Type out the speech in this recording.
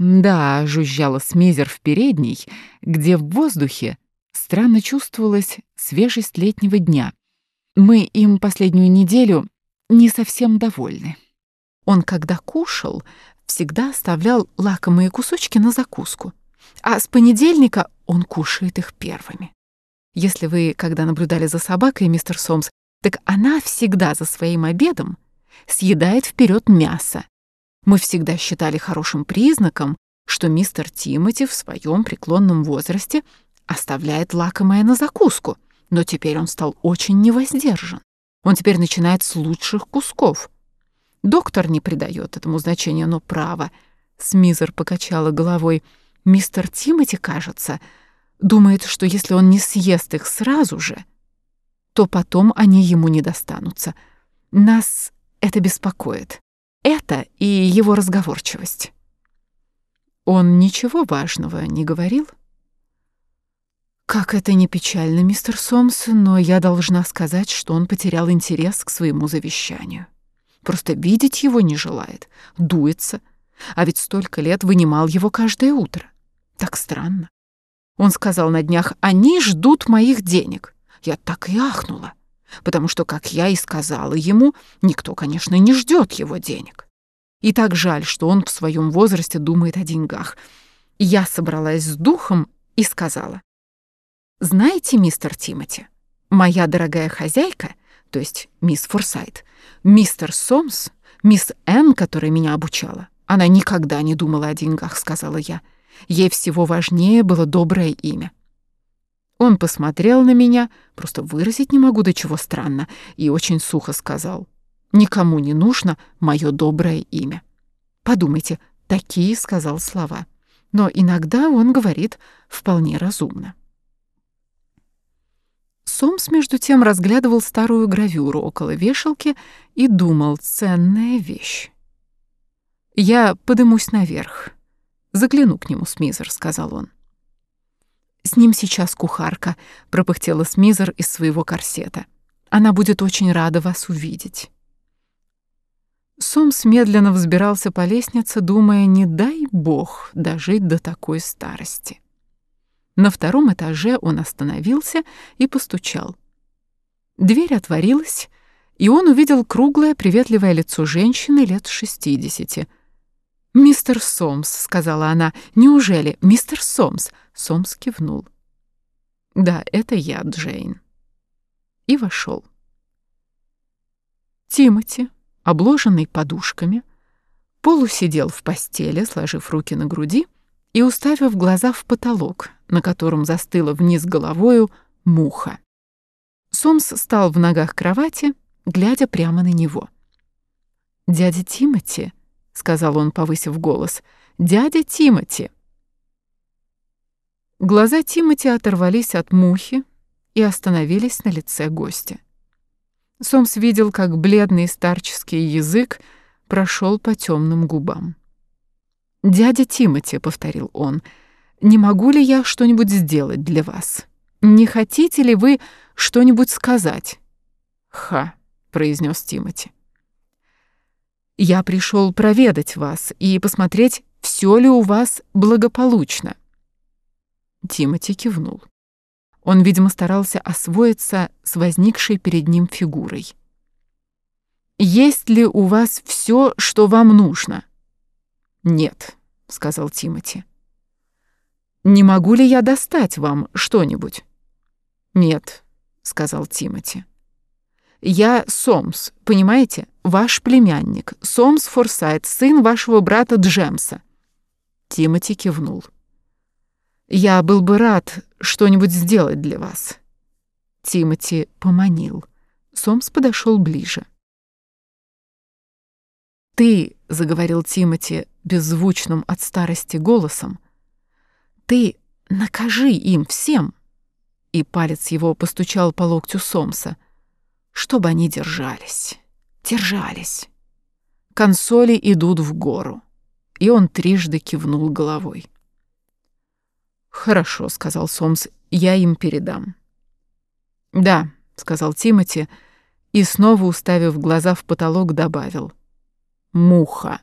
Да, жужжала Смизер в передней, где в воздухе странно чувствовалась свежесть летнего дня. Мы им последнюю неделю не совсем довольны. Он, когда кушал, всегда оставлял лакомые кусочки на закуску, а с понедельника он кушает их первыми. Если вы когда наблюдали за собакой, мистер Сомс, так она всегда за своим обедом съедает вперед мясо. Мы всегда считали хорошим признаком, что мистер Тимоти в своем преклонном возрасте оставляет лакомое на закуску, но теперь он стал очень невоздержан. Он теперь начинает с лучших кусков. Доктор не придает этому значения, но право. Смизер покачала головой. Мистер Тимоти, кажется, думает, что если он не съест их сразу же, то потом они ему не достанутся. Нас это беспокоит. Это и его разговорчивость. Он ничего важного не говорил? Как это не печально, мистер Сомс, но я должна сказать, что он потерял интерес к своему завещанию. Просто видеть его не желает, дуется, а ведь столько лет вынимал его каждое утро. Так странно. Он сказал на днях, они ждут моих денег. Я так и ахнула, потому что, как я и сказала ему, никто, конечно, не ждет его денег. И так жаль, что он в своем возрасте думает о деньгах. Я собралась с духом и сказала, «Знаете, мистер Тимоти, моя дорогая хозяйка, то есть мисс Форсайт, мистер Сомс, мисс Энн, которая меня обучала, она никогда не думала о деньгах», — сказала я. Ей всего важнее было доброе имя. Он посмотрел на меня, просто выразить не могу, до чего странно, и очень сухо сказал. «Никому не нужно мое доброе имя». Подумайте, такие сказал слова. Но иногда он говорит вполне разумно. Сомс, между тем, разглядывал старую гравюру около вешалки и думал, ценная вещь. «Я подымусь наверх», Загляну к нему, Смизер, сказал он. С ним сейчас кухарка, пропыхтела Смизер из своего корсета. Она будет очень рада вас увидеть. Сомс медленно взбирался по лестнице, думая, не дай бог дожить до такой старости. На втором этаже он остановился и постучал. Дверь отворилась, и он увидел круглое приветливое лицо женщины лет шестидесяти — «Мистер Сомс», — сказала она, — «неужели, мистер Сомс?» Сомс кивнул. «Да, это я, Джейн». И вошел. Тимоти, обложенный подушками, полусидел в постели, сложив руки на груди и уставив глаза в потолок, на котором застыла вниз головою муха. Сомс стал в ногах кровати, глядя прямо на него. «Дядя Тимоти», — сказал он, повысив голос. «Дядя Тимати!» Глаза Тимати оторвались от мухи и остановились на лице гостя. Сомс видел, как бледный старческий язык прошел по темным губам. «Дядя Тимати», — повторил он, — «не могу ли я что-нибудь сделать для вас? Не хотите ли вы что-нибудь сказать?» «Ха», — произнес Тимати. Я пришел проведать вас и посмотреть, все ли у вас благополучно. Тимати кивнул. Он, видимо, старался освоиться с возникшей перед ним фигурой. «Есть ли у вас все, что вам нужно?» «Нет», — сказал Тимати. «Не могу ли я достать вам что-нибудь?» «Нет», — сказал Тимати. Я Сомс, понимаете? Ваш племянник. Сомс Форсайт, сын вашего брата Джемса. Тимоти кивнул. Я был бы рад что-нибудь сделать для вас. Тимоти поманил. Сомс подошел ближе. «Ты», — заговорил Тимоти беззвучным от старости голосом, «ты накажи им всем!» И палец его постучал по локтю Сомса — чтобы они держались, держались. Консоли идут в гору. И он трижды кивнул головой. «Хорошо», — сказал Сомс, — «я им передам». «Да», — сказал Тимати, и снова, уставив глаза в потолок, добавил. «Муха».